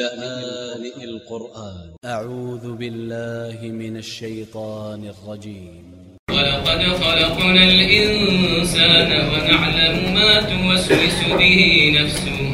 لآن القرآن. أ ع و ذ ب ا ل ل ه من ا ل ش ي ط ا ن ا ل ج ي م ولقد خلقنا الإنسان ونعلم ما توسوس به نفسه.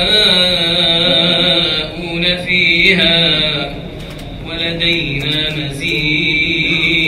علينا مزيد.